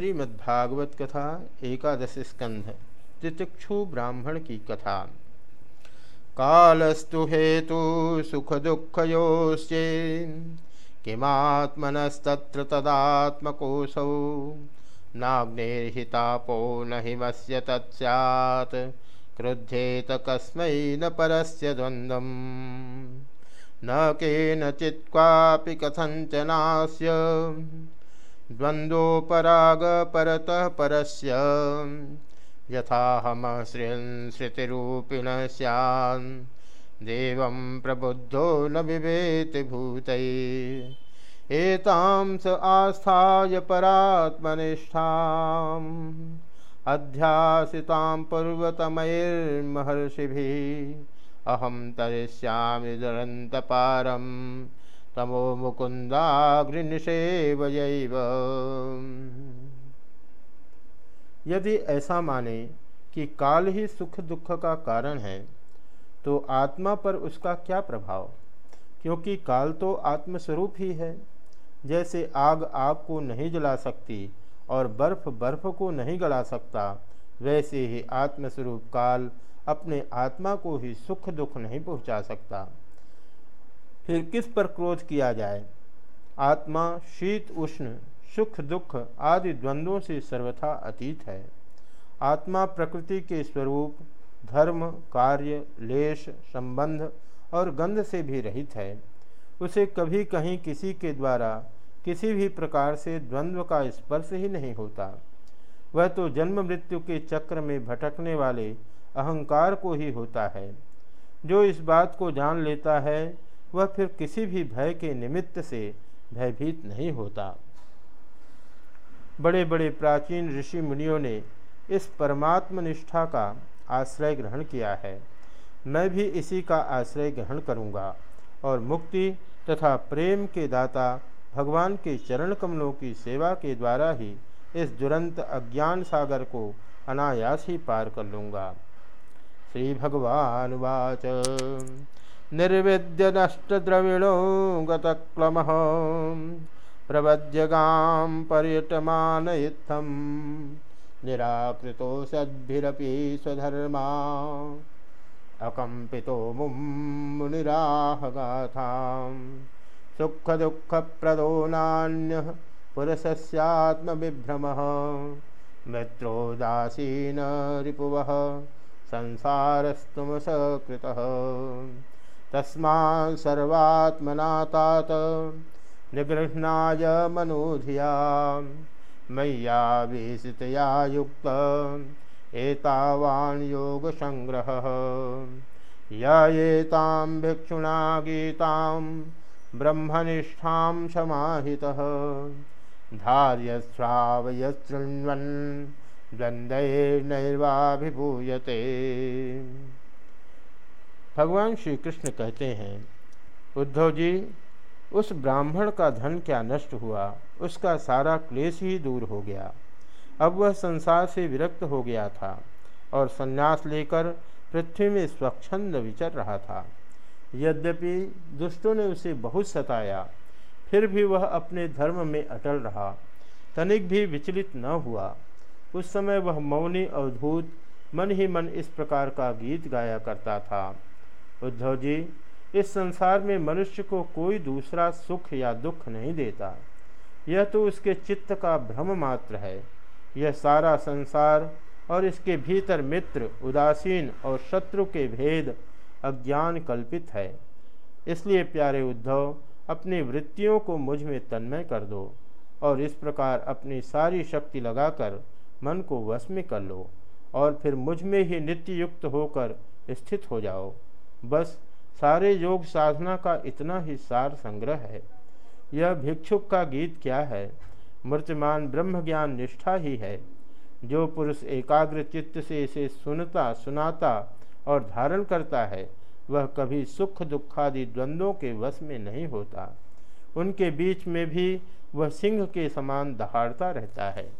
श्रीमद्भागवत कथा एकादश स्कंध तितिक्षु ब्राह्मण की कथा। कालस्तु हेतु सुख दुखयोश्चे किमात्मनस्तत्र तदात्मकोऽसौ, नाग्नेर्हितापो न हिमस्य तत्स्यात् क्रुध्येत कस्मै न परस्य द्वन्द्वम्। न केनचित् क्वापि कथञ्चनास्य द्वन्द्वोपरागपरतः परस्य। श्रियन् श्रुतिरूपिण स्यान्। देवं प्रबुद्धो न बिभेति भूत। एतां स आस्थाय परात्मनिष्ठाम्। अध्यासितां पूर्वतमैर्महर्षिभिः। अहं तरिष्यामि दुरन्तपारम्। तमो मुकुंदाग्निषेवयैव यदि ऐसा माने कि काल ही सुख दुख का कारण है तो आत्मा पर उसका क्या प्रभाव? क्योंकि काल तो आत्मस्वरूप ही है। जैसे आग आग को नहीं जला सकती और बर्फ़ बर्फ़ को नहीं गला सकता, वैसे ही आत्मस्वरूप काल अपने आत्मा को ही सुख दुख नहीं पहुँचा सकता। फिर किस पर क्रोध किया जाए? आत्मा, शीत, उष्ण, सुख, दुख आदि द्वंद्वों से सर्वथा अतीत है। आत्मा प्रकृति के स्वरूप, धर्म, कार्य, लेश, संबंध और गंध से भी रहित है। उसे कभी कहीं किसी के द्वारा किसी भी प्रकार से द्वंद्व का स्पर्श ही नहीं होता। वह तो जन्म मृत्यु के चक्र में भटकने वाले अहंकार को ही होता है। जो इस बात को जान लेता है वह फिर किसी भी भय के निमित्त से भयभीत नहीं होता। बड़े बड़े प्राचीन ऋषि मुनियों ने इस परमात्म निष्ठा का आश्रय ग्रहण किया है। मैं भी इसी का आश्रय ग्रहण करूँगा और मुक्ति तथा प्रेम के दाता भगवान के चरण कमलों की सेवा के द्वारा ही इस दुरंत अज्ञान सागर को अनायास ही पार कर लूँगा। श्री भगवान वाच। निर्विद्य नष्टद्रविणो गतक्लमः। प्रवज्यगां पर्यटमानयुत्थं। निराकृतो सद्भिरपि स्वधर्मा। अकम्पितो मुं मुनिराहगाथां। सुखदुःखप्रदो नान्यः पुरुषस्यात्मविभ्रमः मित्रोदासीन रिपुवः संसारस्तुमसकृतः तस्मा सर्वात्मना तात निगृह्णाय मनोधिया। मय्यावेशितया युक्त, एतावान् योगसङ्ग्रहः। य एतां भिक्षुणा गीतां, ब्रह्मनिष्ठां समाहितः। धार्यश्रावयशृण्वन्, द्वन्द्वैर्नैर्वाभिभूयते। भगवान श्री कृष्ण कहते हैं, उद्धव जी, उस ब्राह्मण का धन क्या नष्ट हुआ? उसका सारा क्लेश ही दूर हो गया। अब वह संसार से विरक्त हो गया था और संन्यास लेकर पृथ्वी में स्वच्छंद विचर रहा था। यद्यपि दुष्टों ने उसे बहुत सताया, फिर भी वह अपने धर्म में अटल रहा। तनिक भी विचलित न हुआ। उस समय वह मौनी अवधूत मन ही मन इस प्रकार का गीत गाया करता था। उद्धव जी, इस संसार में मनुष्य को कोई दूसरा सुख या दुख नहीं देता। यह तो उसके चित्त का भ्रम मात्र है। यह सारा संसार और इसके भीतर मित्र, उदासीन और शत्रु के भेद अज्ञान कल्पित है। इसलिए प्यारे उद्धव, अपनी वृत्तियों को मुझमें तन्मय कर दो और इस प्रकार अपनी सारी शक्ति लगाकर मन को वश में कर लो और फिर मुझमें ही नित्य युक्त होकर स्थित हो जाओ। बस सारे योग साधना का इतना ही सार संग्रह है। यह भिक्षुक का गीत क्या है? मूर्तिमान ब्रह्म ज्ञान निष्ठा ही है। जो पुरुष एकाग्र चित्त से इसे सुनता, सुनाता और धारण करता है, वह कभी सुख दुखादि द्वंद्वों के वश में नहीं होता। उनके बीच में भी वह सिंह के समान दहाड़ता रहता है।